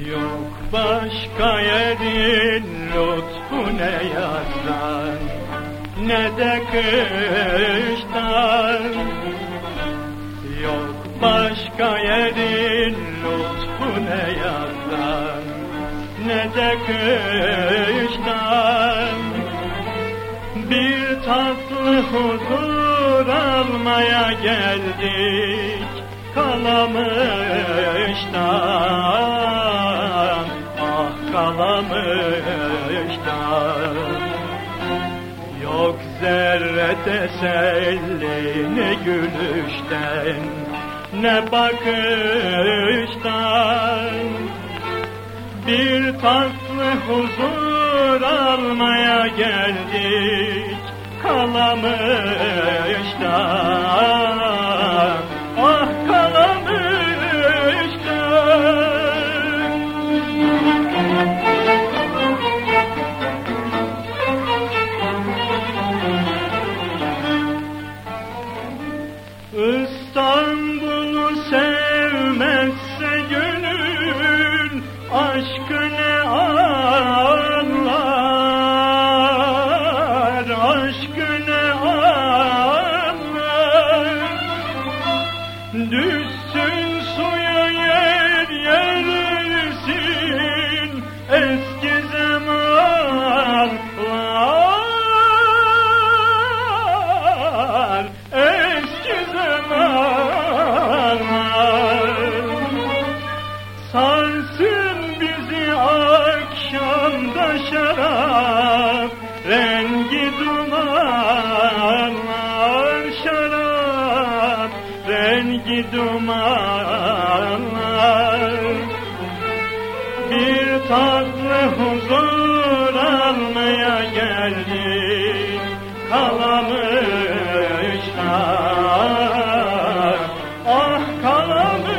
Yok başka yerin lütfu ne yazdan ne de kıştan Yok başka yerin lütfu ne yazdan ne de kıştan Bir tatlı huzur almaya geldik kalamıştan Ah kalamıştan Yok zerre teselli ne gülüşten ne bakıştan. Bir tatlı huzur almaya geldik kalamıştan İstanbul rengi dumanlar bir tatlı huzur almaya geldik kalamışlar ah kalamışlar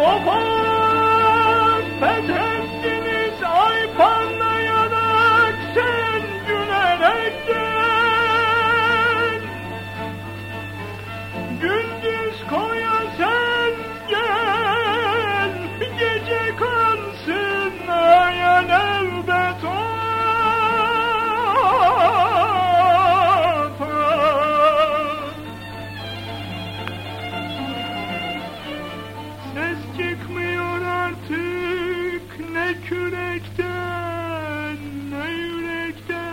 Opan fethettiniz kürekten ne yürekten.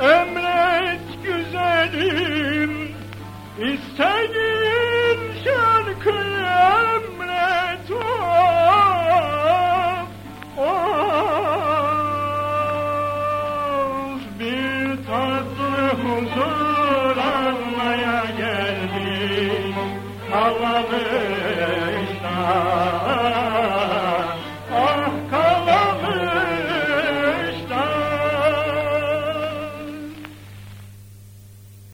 Emret güzelim istediğin şarkıyı emret. Of, of. Bir tatlı huzur almaya geldik Ağlamışlar